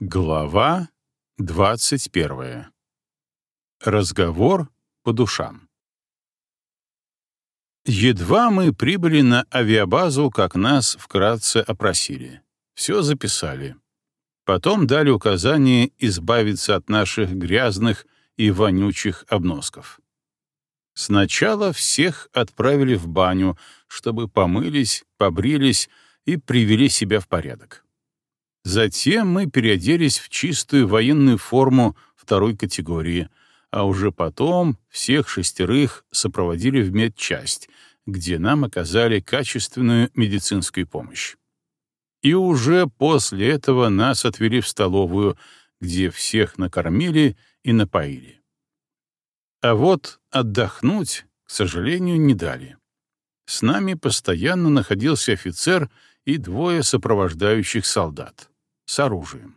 Глава 21. Разговор по душам. Едва мы прибыли на авиабазу, как нас вкратце опросили. Все записали. Потом дали указание избавиться от наших грязных и вонючих обносков. Сначала всех отправили в баню, чтобы помылись, побрились и привели себя в порядок. Затем мы переоделись в чистую военную форму второй категории, а уже потом всех шестерых сопроводили в медчасть, где нам оказали качественную медицинскую помощь. И уже после этого нас отвели в столовую, где всех накормили и напоили. А вот отдохнуть, к сожалению, не дали. С нами постоянно находился офицер и двое сопровождающих солдат с оружием.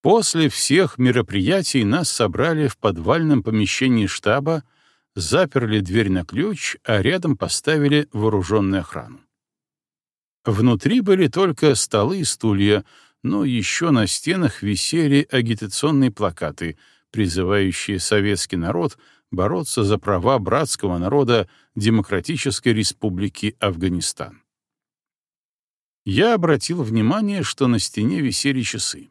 После всех мероприятий нас собрали в подвальном помещении штаба, заперли дверь на ключ, а рядом поставили вооруженную охрану. Внутри были только столы и стулья, но еще на стенах висели агитационные плакаты, призывающие советский народ бороться за права братского народа Демократической Республики Афганистан я обратил внимание, что на стене висели часы.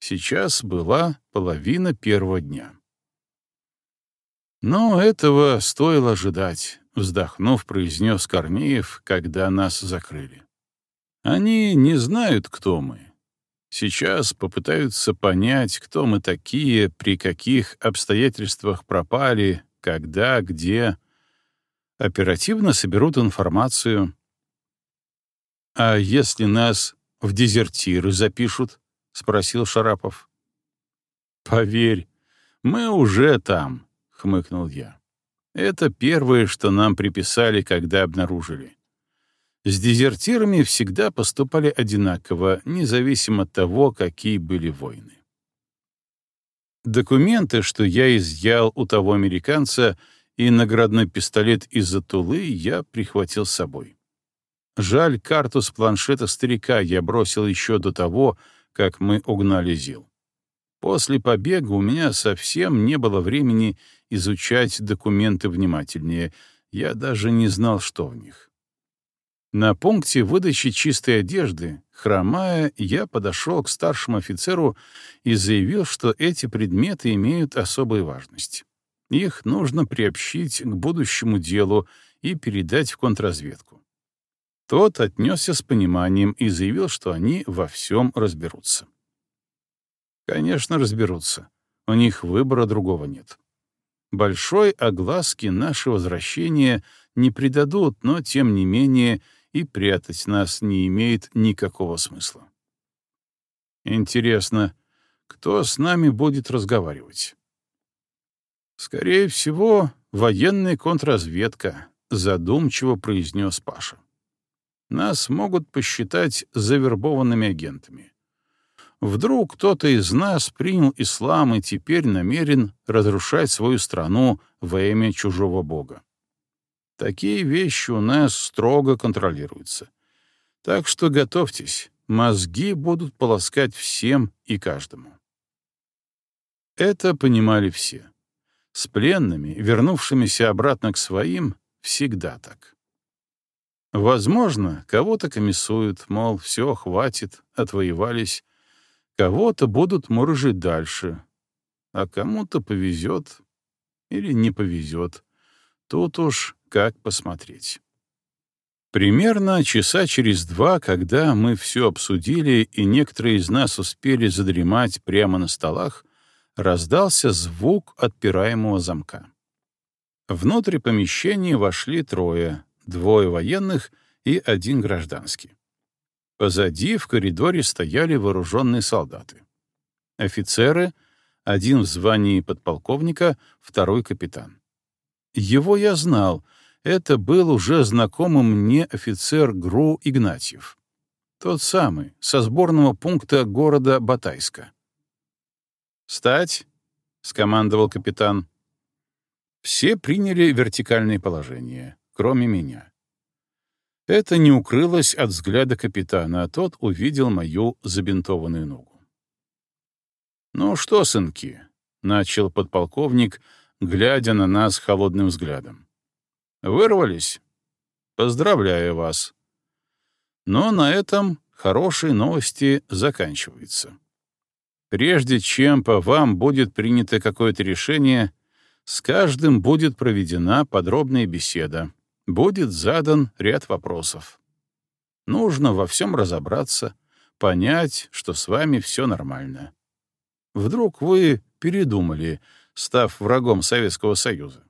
Сейчас была половина первого дня. Но этого стоило ожидать, вздохнув, произнес Корнеев, когда нас закрыли. Они не знают, кто мы. Сейчас попытаются понять, кто мы такие, при каких обстоятельствах пропали, когда, где. Оперативно соберут информацию, «А если нас в дезертиры запишут?» — спросил Шарапов. «Поверь, мы уже там», — хмыкнул я. «Это первое, что нам приписали, когда обнаружили. С дезертирами всегда поступали одинаково, независимо от того, какие были войны. Документы, что я изъял у того американца, и наградной пистолет из-за Тулы я прихватил с собой. Жаль, карту с планшета старика я бросил еще до того, как мы угнали Зил. После побега у меня совсем не было времени изучать документы внимательнее, я даже не знал, что в них. На пункте выдачи чистой одежды, хромая, я подошел к старшему офицеру и заявил, что эти предметы имеют особую важность. Их нужно приобщить к будущему делу и передать в контрразведку. Тот отнесся с пониманием и заявил, что они во всем разберутся. Конечно, разберутся. У них выбора другого нет. Большой огласки наше возвращение не придадут, но, тем не менее, и прятать нас не имеет никакого смысла. Интересно, кто с нами будет разговаривать? Скорее всего, военная контрразведка, задумчиво произнес Паша нас могут посчитать завербованными агентами. Вдруг кто-то из нас принял ислам и теперь намерен разрушать свою страну во имя чужого бога. Такие вещи у нас строго контролируются. Так что готовьтесь, мозги будут полоскать всем и каждому. Это понимали все. С пленными, вернувшимися обратно к своим, всегда так. Возможно, кого-то комиссуют, мол, все, хватит, отвоевались. Кого-то будут мурыжить дальше. А кому-то повезет или не повезет. Тут уж как посмотреть. Примерно часа через два, когда мы все обсудили и некоторые из нас успели задремать прямо на столах, раздался звук отпираемого замка. Внутрь помещения вошли трое, двое военных и один гражданский. Позади в коридоре стояли вооруженные солдаты. Офицеры, один в звании подполковника, второй капитан. Его я знал, это был уже знакомый мне офицер ГРУ Игнатьев. Тот самый, со сборного пункта города Батайска. «Стать!» — скомандовал капитан. Все приняли вертикальное положение кроме меня. Это не укрылось от взгляда капитана, а тот увидел мою забинтованную ногу. «Ну что, сынки?» — начал подполковник, глядя на нас холодным взглядом. «Вырвались? Поздравляю вас. Но на этом хорошие новости заканчиваются. Прежде чем по вам будет принято какое-то решение, с каждым будет проведена подробная беседа, будет задан ряд вопросов. Нужно во всем разобраться, понять, что с вами все нормально. Вдруг вы передумали, став врагом Советского Союза.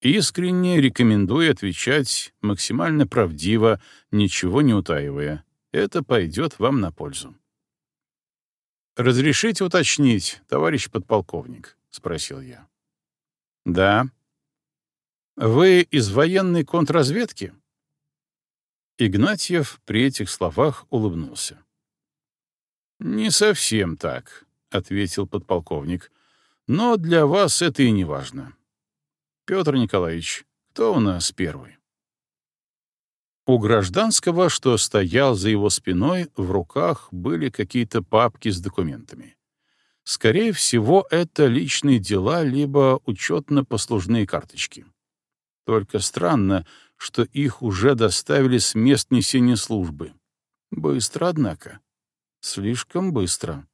Искренне рекомендую отвечать максимально правдиво, ничего не утаивая. Это пойдет вам на пользу. «Разрешите уточнить, товарищ подполковник?» — спросил я. «Да». «Вы из военной контрразведки?» Игнатьев при этих словах улыбнулся. «Не совсем так», — ответил подполковник. «Но для вас это и не важно. Петр Николаевич, кто у нас первый?» У гражданского, что стоял за его спиной, в руках были какие-то папки с документами. Скорее всего, это личные дела либо учетно-послужные карточки. Только странно, что их уже доставили с мест несения службы. Быстро, однако. Слишком быстро.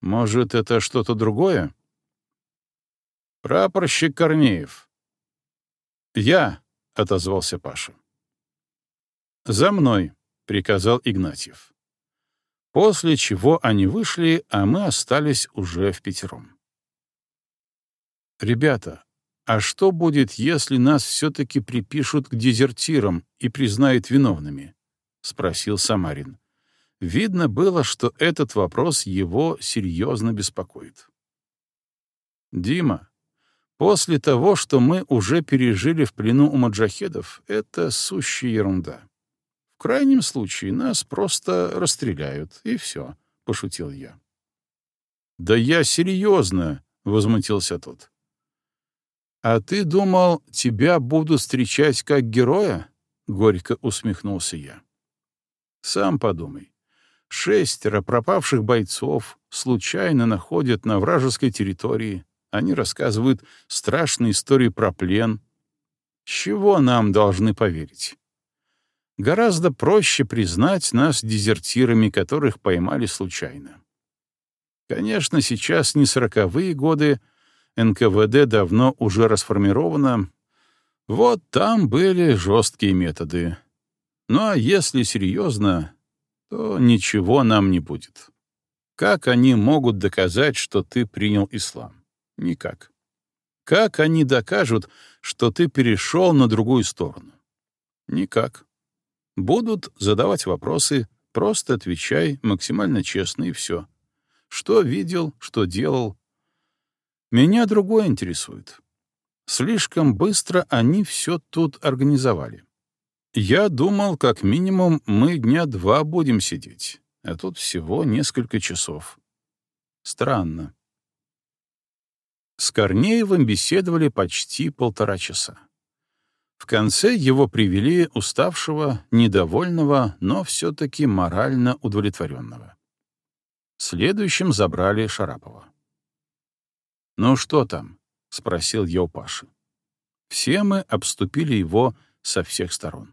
Может, это что-то другое? Прапорщик Корнеев. «Я», — отозвался Паша. «За мной», — приказал Игнатьев. После чего они вышли, а мы остались уже в пятером. «Ребята, а что будет, если нас все-таки припишут к дезертирам и признают виновными?» — спросил Самарин. Видно было, что этот вопрос его серьезно беспокоит. «Дима, после того, что мы уже пережили в плену у маджахедов, это сущая ерунда. В крайнем случае нас просто расстреляют, и все», — пошутил я. «Да я серьезно», — возмутился тот. «А ты думал, тебя будут встречать как героя?» — горько усмехнулся я. «Сам подумай. Шестеро пропавших бойцов случайно находят на вражеской территории. Они рассказывают страшные истории про плен. Чего нам должны поверить? Гораздо проще признать нас дезертирами, которых поймали случайно. Конечно, сейчас не сороковые годы, НКВД давно уже расформировано. Вот там были жесткие методы. Ну а если серьезно, то ничего нам не будет. Как они могут доказать, что ты принял ислам? Никак. Как они докажут, что ты перешел на другую сторону? Никак. Будут задавать вопросы, просто отвечай максимально честно и все. Что видел, что делал. Меня другое интересует. Слишком быстро они все тут организовали. Я думал, как минимум, мы дня два будем сидеть, а тут всего несколько часов. Странно. С Корнеевым беседовали почти полтора часа. В конце его привели уставшего, недовольного, но все-таки морально удовлетворенного. Следующим забрали Шарапова. «Ну что там?» — спросил я у Паши. Все мы обступили его со всех сторон.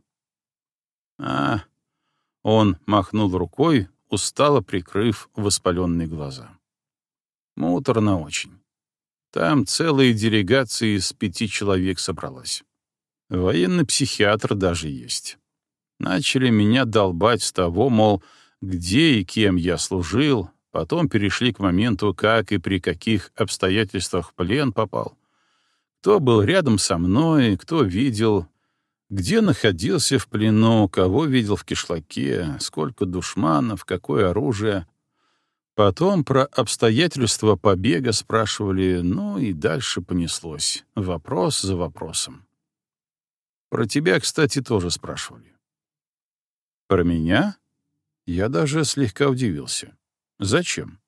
«А...» — он махнул рукой, устало прикрыв воспаленные глаза. «Муторно очень. Там целая делегация из пяти человек собралась. Военный психиатр даже есть. Начали меня долбать с того, мол, где и кем я служил, потом перешли к моменту, как и при каких обстоятельствах плен попал. Кто был рядом со мной, кто видел, где находился в плену, кого видел в кишлаке, сколько душманов, какое оружие. Потом про обстоятельства побега спрашивали, ну и дальше понеслось, вопрос за вопросом. Про тебя, кстати, тоже спрашивали. Про меня? Я даже слегка удивился. Зачем?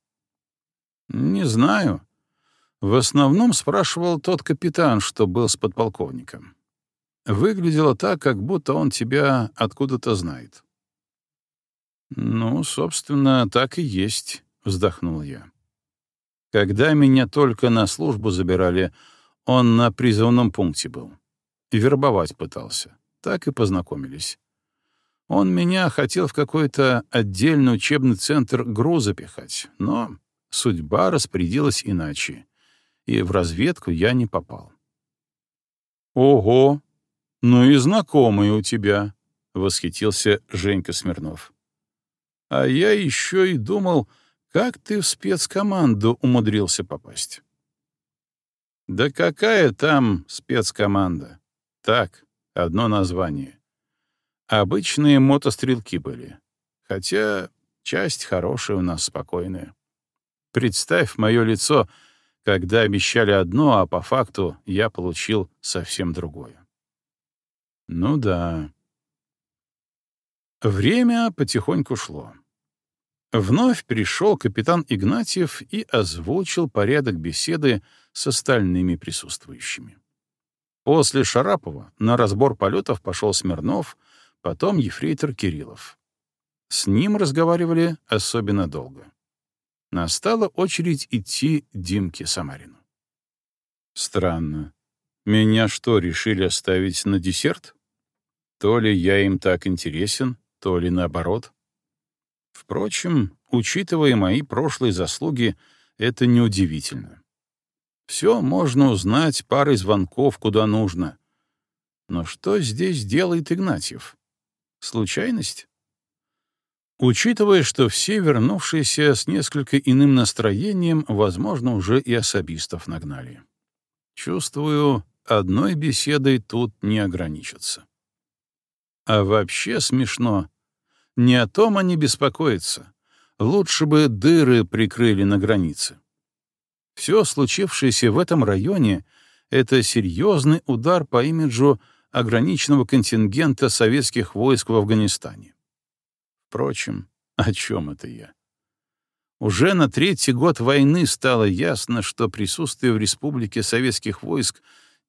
Не знаю. В основном спрашивал тот капитан, что был с подполковником. Выглядело так, как будто он тебя откуда-то знает. «Ну, собственно, так и есть», — вздохнул я. Когда меня только на службу забирали, он на призывном пункте был. Вербовать пытался. Так и познакомились. Он меня хотел в какой-то отдельный учебный центр ГРУ запихать, но судьба распорядилась иначе, и в разведку я не попал. «Ого! Ну и знакомый у тебя!» — восхитился Женька Смирнов. «А я еще и думал, как ты в спецкоманду умудрился попасть?» «Да какая там спецкоманда? Так, одно название. Обычные мотострелки были. Хотя часть хорошая у нас спокойная. Представь мое лицо, когда обещали одно, а по факту я получил совсем другое. Ну да. Время потихоньку шло. Вновь пришел капитан Игнатьев и озвучил порядок беседы с остальными присутствующими. После Шарапова на разбор полетов пошел Смирнов, потом ефрейтор Кириллов. С ним разговаривали особенно долго. Настала очередь идти Димке Самарину. Странно. Меня что, решили оставить на десерт? То ли я им так интересен, то ли наоборот. Впрочем, учитывая мои прошлые заслуги, это неудивительно. Все можно узнать парой звонков куда нужно. Но что здесь делает Игнатьев? Случайность? Учитывая, что все вернувшиеся с несколько иным настроением, возможно, уже и особистов нагнали. Чувствую, одной беседой тут не ограничатся. А вообще смешно. Не о том они беспокоятся. Лучше бы дыры прикрыли на границе. Все случившееся в этом районе — это серьезный удар по имиджу ограниченного контингента советских войск в Афганистане. Впрочем, о чем это я? Уже на третий год войны стало ясно, что присутствие в республике советских войск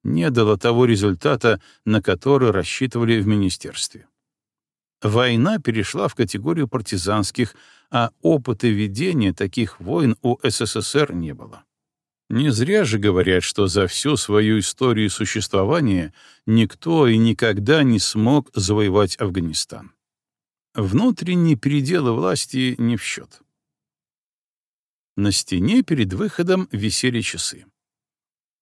не дало того результата, на который рассчитывали в министерстве. Война перешла в категорию партизанских, а опыта ведения таких войн у СССР не было. Не зря же говорят, что за всю свою историю существования никто и никогда не смог завоевать Афганистан. Внутренние переделы власти не в счет. На стене перед выходом висели часы.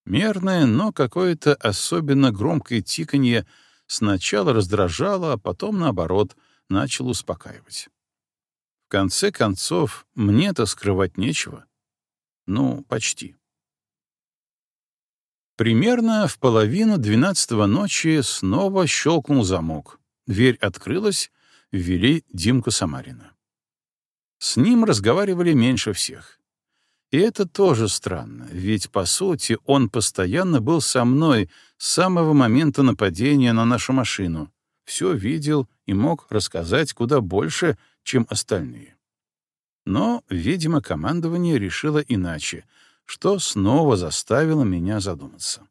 Мерное, но какое-то особенно громкое тиканье сначала раздражало, а потом, наоборот, начало успокаивать. В конце концов, мне-то скрывать нечего. Ну, почти. Примерно в половину двенадцатого ночи снова щелкнул замок. Дверь открылась, ввели Димку Самарина. С ним разговаривали меньше всех. И это тоже странно, ведь, по сути, он постоянно был со мной с самого момента нападения на нашу машину, все видел и мог рассказать куда больше, чем остальные. Но, видимо, командование решило иначе, что снова заставило меня задуматься.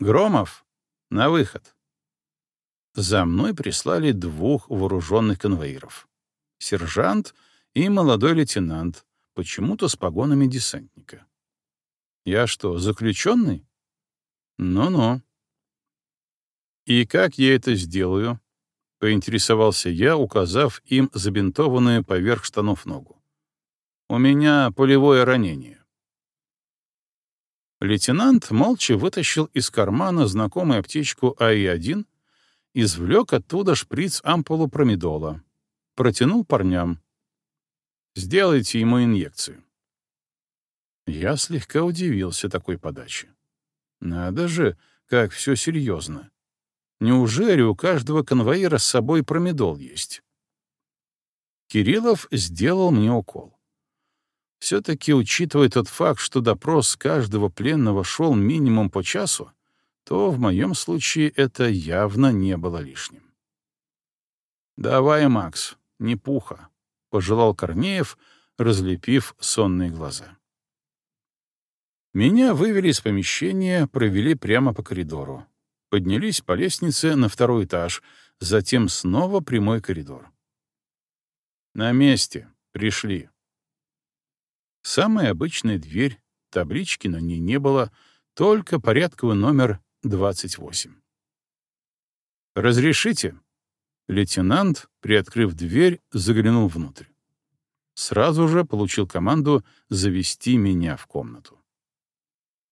«Громов, на выход!» За мной прислали двух вооруженных конвоиров. Сержант и молодой лейтенант, почему-то с погонами десантника. Я что, заключенный? Ну-ну. И как я это сделаю? Поинтересовался я, указав им забинтованную поверх штанов ногу. У меня полевое ранение. Лейтенант молча вытащил из кармана знакомую аптечку АИ-1 извлек оттуда шприц ампулу промедола, протянул парням. «Сделайте ему инъекцию». Я слегка удивился такой подаче. Надо же, как все серьезно. Неужели у каждого конвоира с собой промедол есть? Кириллов сделал мне укол. Все-таки, учитывая тот факт, что допрос каждого пленного шел минимум по часу, то в моем случае это явно не было лишним. «Давай, Макс, не пуха», — пожелал Корнеев, разлепив сонные глаза. Меня вывели из помещения, провели прямо по коридору. Поднялись по лестнице на второй этаж, затем снова прямой коридор. «На месте. Пришли». Самая обычная дверь, таблички на ней не было, только порядковый номер 28. «Разрешите?» Лейтенант, приоткрыв дверь, заглянул внутрь. Сразу же получил команду завести меня в комнату.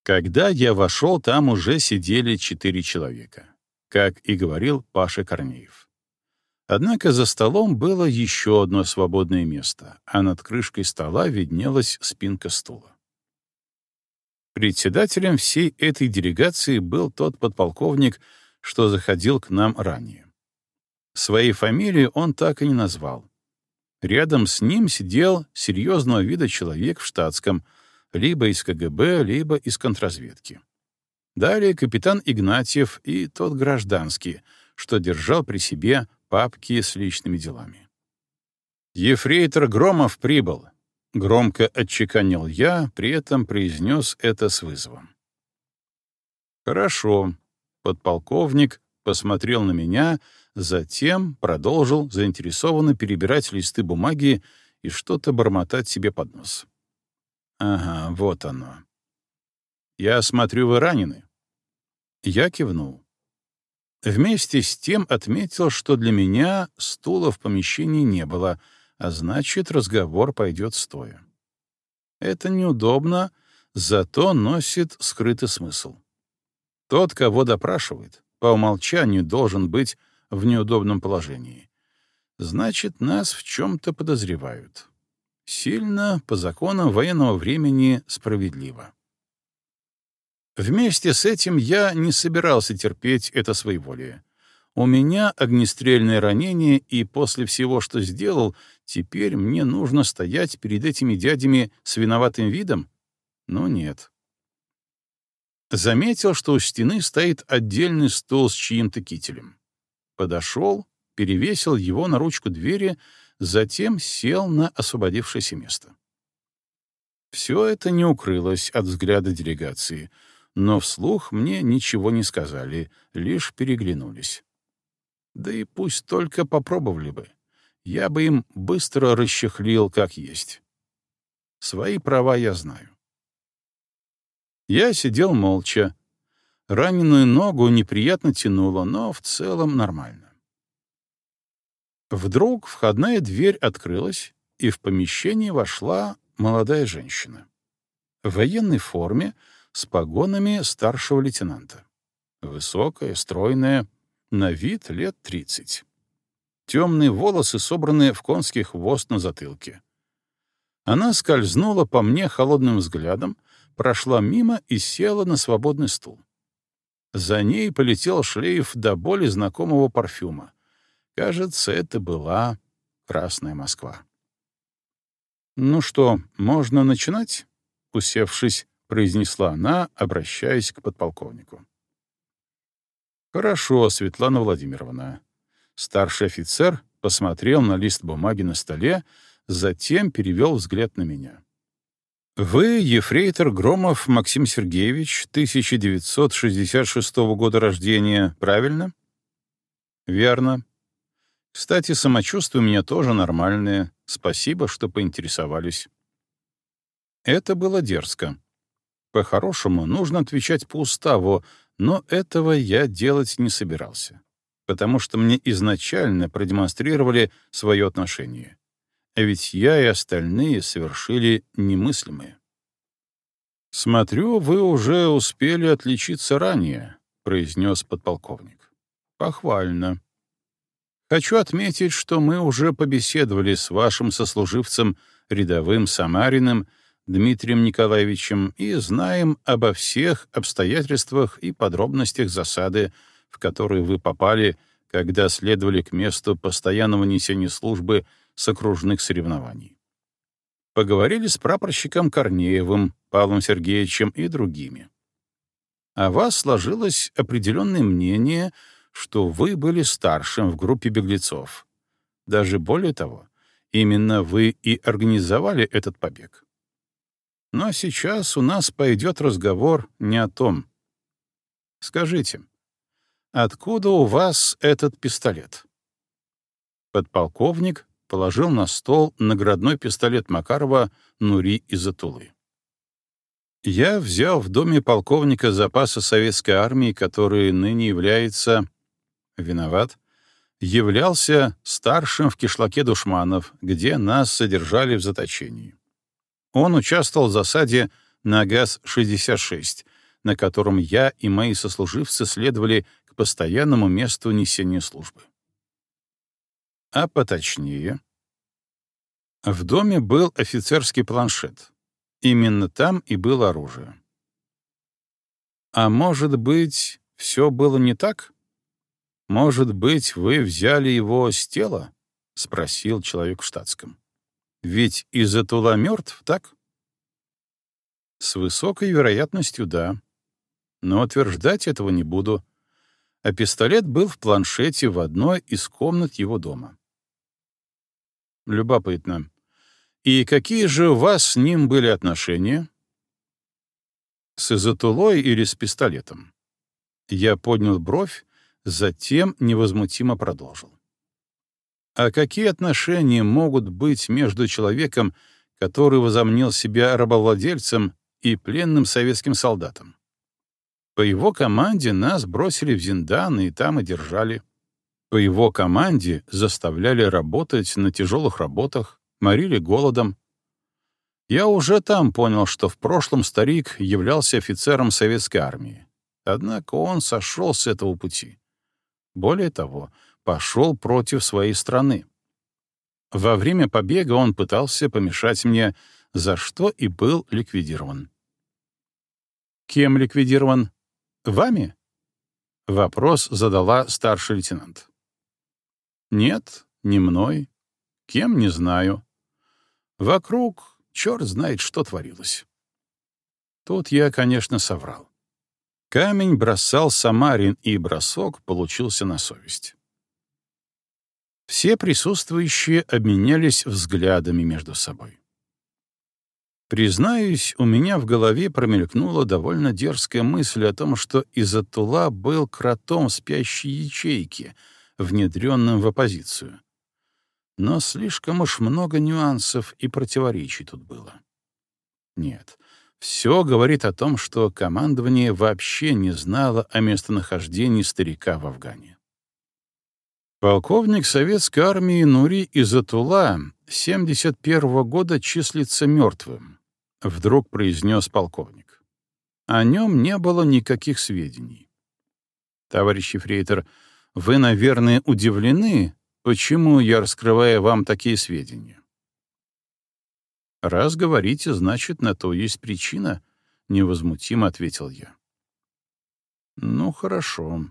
Когда я вошел, там уже сидели четыре человека, как и говорил Паша Корнеев. Однако за столом было еще одно свободное место, а над крышкой стола виднелась спинка стула. Председателем всей этой делегации был тот подполковник, что заходил к нам ранее. Своей фамилии он так и не назвал. Рядом с ним сидел серьезного вида человек в штатском, либо из КГБ, либо из контрразведки. Далее капитан Игнатьев и тот гражданский, что держал при себе папки с личными делами. «Ефрейтор Громов прибыл», — громко отчеканил я, при этом произнес это с вызовом. «Хорошо», — подполковник посмотрел на меня, затем продолжил заинтересованно перебирать листы бумаги и что-то бормотать себе под нос. «Ага, вот оно. Я смотрю, вы ранены?» Я кивнул. Вместе с тем отметил, что для меня стула в помещении не было, а значит, разговор пойдет стоя. Это неудобно, зато носит скрытый смысл. Тот, кого допрашивает, по умолчанию должен быть в неудобном положении. Значит, нас в чем-то подозревают. Сильно, по законам военного времени, справедливо. Вместе с этим я не собирался терпеть это своеволие. У меня огнестрельное ранение, и после всего, что сделал, теперь мне нужно стоять перед этими дядями с виноватым видом? Ну нет. Заметил, что у стены стоит отдельный стол с чьим-то кителем. Подошел, перевесил его на ручку двери, затем сел на освободившееся место. Все это не укрылось от взгляда делегации — но вслух мне ничего не сказали, лишь переглянулись. Да и пусть только попробовали бы. Я бы им быстро расчехлил, как есть. Свои права я знаю. Я сидел молча. Раненую ногу неприятно тянуло, но в целом нормально. Вдруг входная дверь открылась, и в помещение вошла молодая женщина. В военной форме, с погонами старшего лейтенанта. Высокая, стройная, на вид лет тридцать. Темные волосы собраны в конский хвост на затылке. Она скользнула по мне холодным взглядом, прошла мимо и села на свободный стул. За ней полетел шлейф до боли знакомого парфюма. Кажется, это была Красная Москва. «Ну что, можно начинать?» Усевшись произнесла она, обращаясь к подполковнику. «Хорошо, Светлана Владимировна». Старший офицер посмотрел на лист бумаги на столе, затем перевел взгляд на меня. «Вы ефрейтор Громов Максим Сергеевич, 1966 года рождения, правильно?» «Верно. Кстати, самочувствие у меня тоже нормальное. Спасибо, что поинтересовались». Это было дерзко. По-хорошему, нужно отвечать по уставу, но этого я делать не собирался, потому что мне изначально продемонстрировали свое отношение. А ведь я и остальные совершили немыслимое. «Смотрю, вы уже успели отличиться ранее», — произнес подполковник. «Похвально. Хочу отметить, что мы уже побеседовали с вашим сослуживцем рядовым Самариным Дмитрием Николаевичем и знаем обо всех обстоятельствах и подробностях засады, в которую вы попали, когда следовали к месту постоянного несения службы с окружных соревнований. Поговорили с прапорщиком Корнеевым, Павлом Сергеевичем и другими. О вас сложилось определенное мнение, что вы были старшим в группе беглецов. Даже более того, именно вы и организовали этот побег. Но сейчас у нас пойдет разговор не о том. Скажите, «Откуда у вас этот пистолет?» Подполковник положил на стол наградной пистолет Макарова Нури из Атулы. Я взял в доме полковника запаса советской армии, который ныне является... Виноват. Являлся старшим в кишлаке душманов, где нас содержали в заточении. Он участвовал в засаде на ГАЗ-66, на котором я и мои сослуживцы следовали к постоянному месту несения службы. А поточнее, в доме был офицерский планшет. Именно там и было оружие. А может быть, все было не так? Может быть, вы взяли его с тела? — спросил человек в штатском. Ведь из-за тула мертв, так? С высокой вероятностью, да. Но утверждать этого не буду. А пистолет был в планшете в одной из комнат его дома. Любопытно. И какие же у вас с ним были отношения? С изотулой или с пистолетом? Я поднял бровь, затем невозмутимо продолжил. А какие отношения могут быть между человеком, который возомнил себя рабовладельцем, и пленным советским солдатом? По его команде нас бросили в Зиндан и там и держали. По его команде заставляли работать на тяжелых работах, морили голодом. Я уже там понял, что в прошлом старик являлся офицером советской армии. Однако он сошел с этого пути. Более того, пошел против своей страны. Во время побега он пытался помешать мне, за что и был ликвидирован. Кем ликвидирован? Вами? Вопрос задала старший лейтенант. Нет, не мной. Кем, не знаю. Вокруг черт знает, что творилось. Тут я, конечно, соврал. Камень бросал Самарин, и бросок получился на совесть. Все присутствующие обменялись взглядами между собой. Признаюсь, у меня в голове промелькнула довольно дерзкая мысль о том, что Изатула был кротом спящей ячейки, внедренным в оппозицию но слишком уж много нюансов и противоречий тут было. Нет, все говорит о том, что командование вообще не знало о местонахождении старика в Афгане. Полковник советской армии Нури Изатула 71 -го года числится мертвым, вдруг произнес полковник. О нем не было никаких сведений. Товарищ Ефрейтор, вы, наверное, удивлены, Почему я раскрываю вам такие сведения? Раз говорите, значит, на то есть причина, невозмутимо ответил я. Ну, хорошо.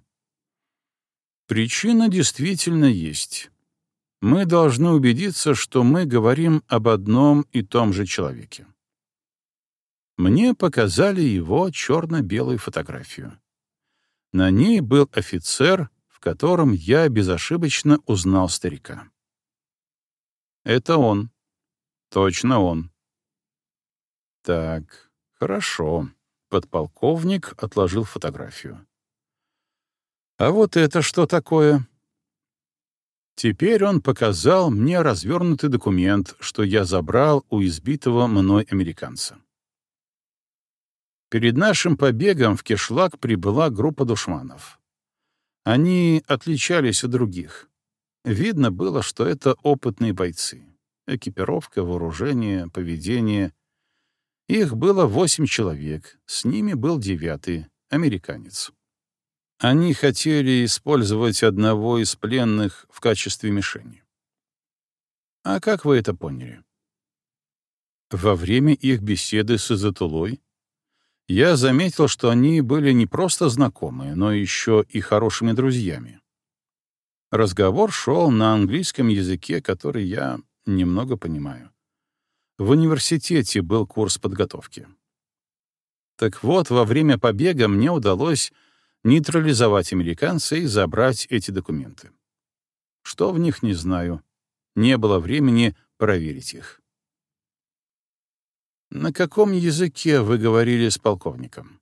Причина действительно есть. Мы должны убедиться, что мы говорим об одном и том же человеке. Мне показали его черно-белую фотографию. На ней был офицер котором я безошибочно узнал старика. Это он. Точно он. Так, хорошо. Подполковник отложил фотографию. А вот это что такое? Теперь он показал мне развернутый документ, что я забрал у избитого мной американца. Перед нашим побегом в Кишлак прибыла группа душманов. Они отличались от других. Видно было, что это опытные бойцы. Экипировка, вооружение, поведение. Их было восемь человек, с ними был девятый, американец. Они хотели использовать одного из пленных в качестве мишени. А как вы это поняли? Во время их беседы с Изатулой я заметил, что они были не просто знакомы, но еще и хорошими друзьями. Разговор шел на английском языке, который я немного понимаю. В университете был курс подготовки. Так вот, во время побега мне удалось нейтрализовать американца и забрать эти документы. Что в них, не знаю. Не было времени проверить их. На каком языке вы говорили с полковником?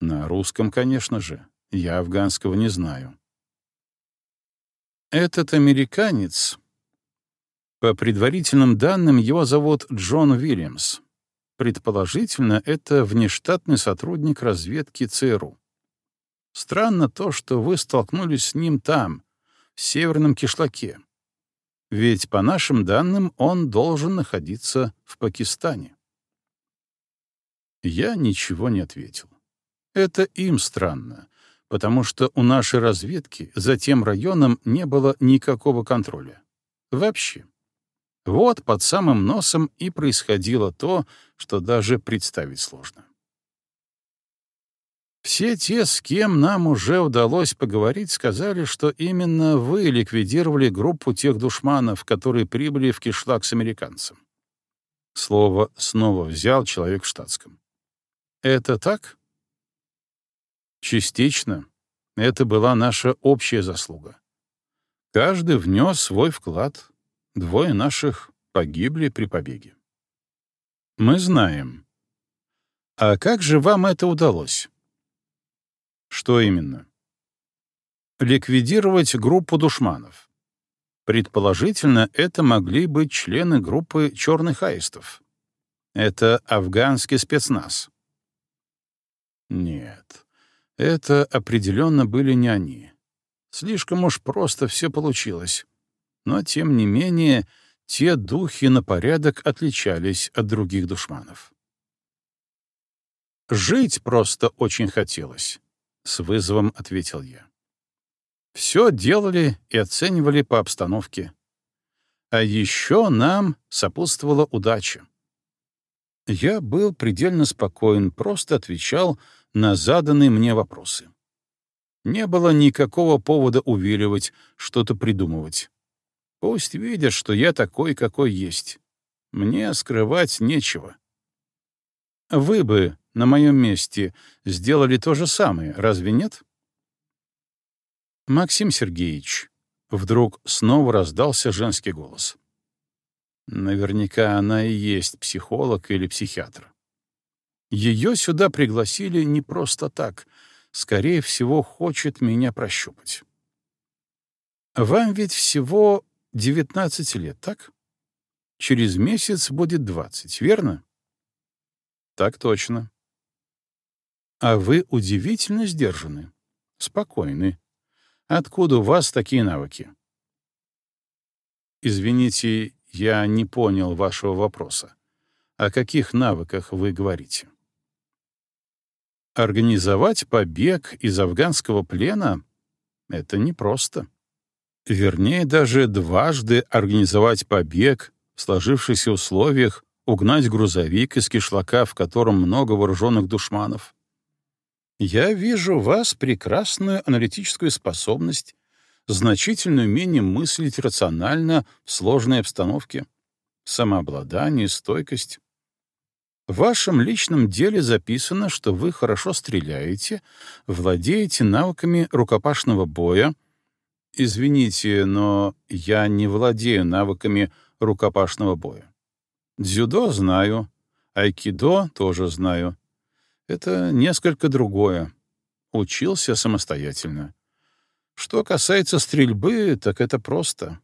На русском, конечно же. Я афганского не знаю. Этот американец, по предварительным данным, его зовут Джон Уильямс. Предположительно, это внештатный сотрудник разведки ЦРУ. Странно то, что вы столкнулись с ним там, в Северном Кишлаке. Ведь, по нашим данным, он должен находиться в Пакистане. Я ничего не ответил. Это им странно, потому что у нашей разведки за тем районом не было никакого контроля. Вообще. Вот под самым носом и происходило то, что даже представить сложно. Все те, с кем нам уже удалось поговорить, сказали, что именно вы ликвидировали группу тех душманов, которые прибыли в кишлак с американцем. Слово снова взял человек в штатском. Это так? Частично. Это была наша общая заслуга. Каждый внес свой вклад. Двое наших погибли при побеге. Мы знаем. А как же вам это удалось? Что именно? Ликвидировать группу душманов. Предположительно, это могли быть члены группы черных аистов. Это афганский спецназ. Нет, это определенно были не они. Слишком уж просто все получилось. Но, тем не менее, те духи на порядок отличались от других душманов. Жить просто очень хотелось. — с вызовом ответил я. «Все делали и оценивали по обстановке. А еще нам сопутствовала удача. Я был предельно спокоен, просто отвечал на заданные мне вопросы. Не было никакого повода увиливать, что-то придумывать. Пусть видят, что я такой, какой есть. Мне скрывать нечего. Вы бы на моем месте сделали то же самое, разве нет? Максим Сергеевич, вдруг снова раздался женский голос. Наверняка она и есть психолог или психиатр. Ее сюда пригласили не просто так, скорее всего, хочет меня прощупать. Вам ведь всего 19 лет, так? Через месяц будет 20, верно? Так точно. А вы удивительно сдержаны, спокойны. Откуда у вас такие навыки? Извините, я не понял вашего вопроса. О каких навыках вы говорите? Организовать побег из афганского плена — это непросто. Вернее, даже дважды организовать побег в сложившихся условиях, угнать грузовик из кишлака, в котором много вооруженных душманов — я вижу в вас прекрасную аналитическую способность, значительное умение мыслить рационально в сложной обстановке, самообладание, стойкость. В вашем личном деле записано, что вы хорошо стреляете, владеете навыками рукопашного боя. Извините, но я не владею навыками рукопашного боя. Дзюдо знаю, айкидо тоже знаю, это несколько другое. Учился самостоятельно. Что касается стрельбы, так это просто.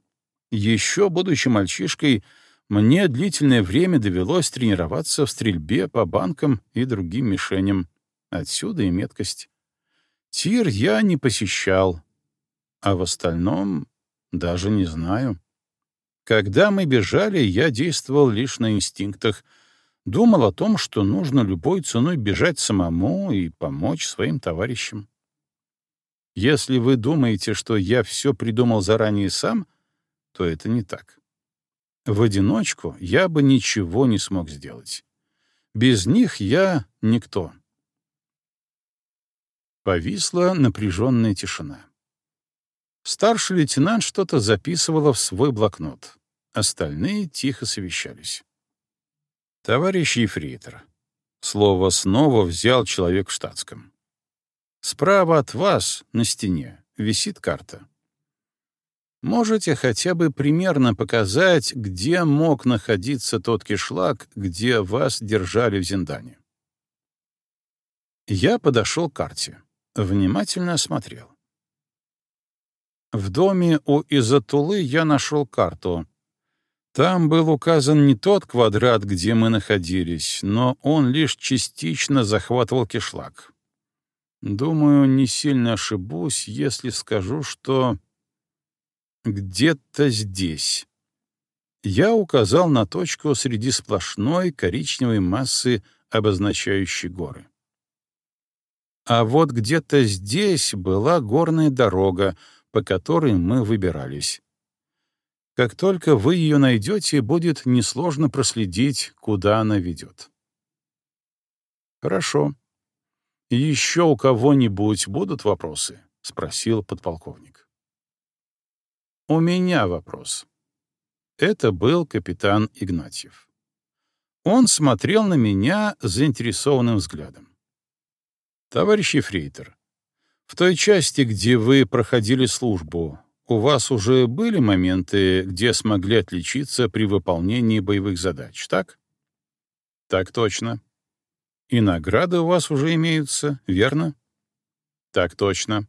Еще, будучи мальчишкой, мне длительное время довелось тренироваться в стрельбе по банкам и другим мишеням. Отсюда и меткость. Тир я не посещал, а в остальном даже не знаю. Когда мы бежали, я действовал лишь на инстинктах — Думал о том, что нужно любой ценой бежать самому и помочь своим товарищам. Если вы думаете, что я все придумал заранее сам, то это не так. В одиночку я бы ничего не смог сделать. Без них я никто. Повисла напряженная тишина. Старший лейтенант что-то записывала в свой блокнот. Остальные тихо совещались. «Товарищ Ефрейтор», — слово снова взял человек в штатском. «Справа от вас, на стене, висит карта. Можете хотя бы примерно показать, где мог находиться тот кишлак, где вас держали в Зиндане?» Я подошел к карте. Внимательно осмотрел. В доме у Изатулы я нашел карту. Там был указан не тот квадрат, где мы находились, но он лишь частично захватывал кишлак. Думаю, не сильно ошибусь, если скажу, что где-то здесь. Я указал на точку среди сплошной коричневой массы, обозначающей горы. А вот где-то здесь была горная дорога, по которой мы выбирались. Как только вы ее найдете, будет несложно проследить, куда она ведет. Хорошо. Еще у кого-нибудь будут вопросы? — спросил подполковник. У меня вопрос. Это был капитан Игнатьев. Он смотрел на меня заинтересованным взглядом. «Товарищ Ефрейтор, в той части, где вы проходили службу, у вас уже были моменты, где смогли отличиться при выполнении боевых задач, так? Так точно. И награды у вас уже имеются, верно? Так точно.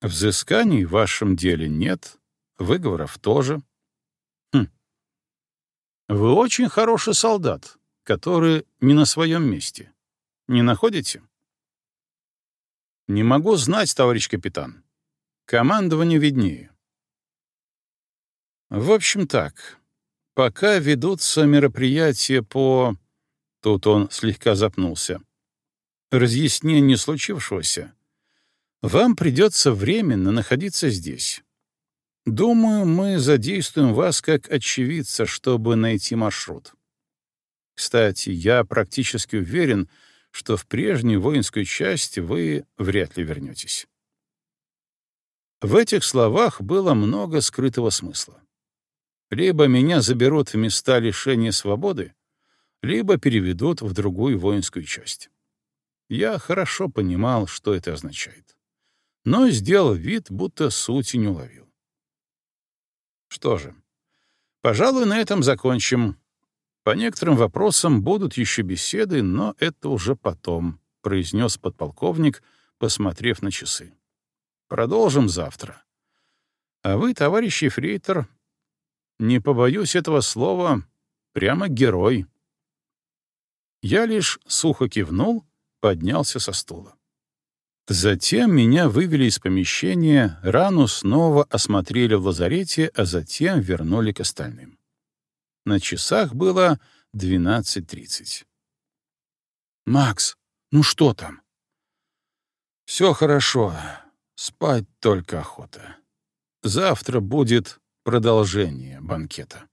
Взысканий в вашем деле нет, выговоров тоже. Хм. Вы очень хороший солдат, который не на своем месте. Не находите? Не могу знать, товарищ капитан. Командование виднее. В общем так, пока ведутся мероприятия по... Тут он слегка запнулся. Разъяснение случившегося. Вам придется временно находиться здесь. Думаю, мы задействуем вас как очевидца, чтобы найти маршрут. Кстати, я практически уверен, что в прежнюю воинскую часть вы вряд ли вернетесь. В этих словах было много скрытого смысла. Либо меня заберут в места лишения свободы, либо переведут в другую воинскую часть. Я хорошо понимал, что это означает, но сделал вид, будто сути не уловил. Что же, пожалуй, на этом закончим. По некоторым вопросам будут еще беседы, но это уже потом, произнес подполковник, посмотрев на часы. Продолжим завтра. А вы, товарищ Ефрейтор, не побоюсь этого слова, прямо герой. Я лишь сухо кивнул, поднялся со стула. Затем меня вывели из помещения, рану снова осмотрели в лазарете, а затем вернули к остальным. На часах было 12.30. «Макс, ну что там?» «Все хорошо. Спать только охота. Завтра будет продолжение банкета».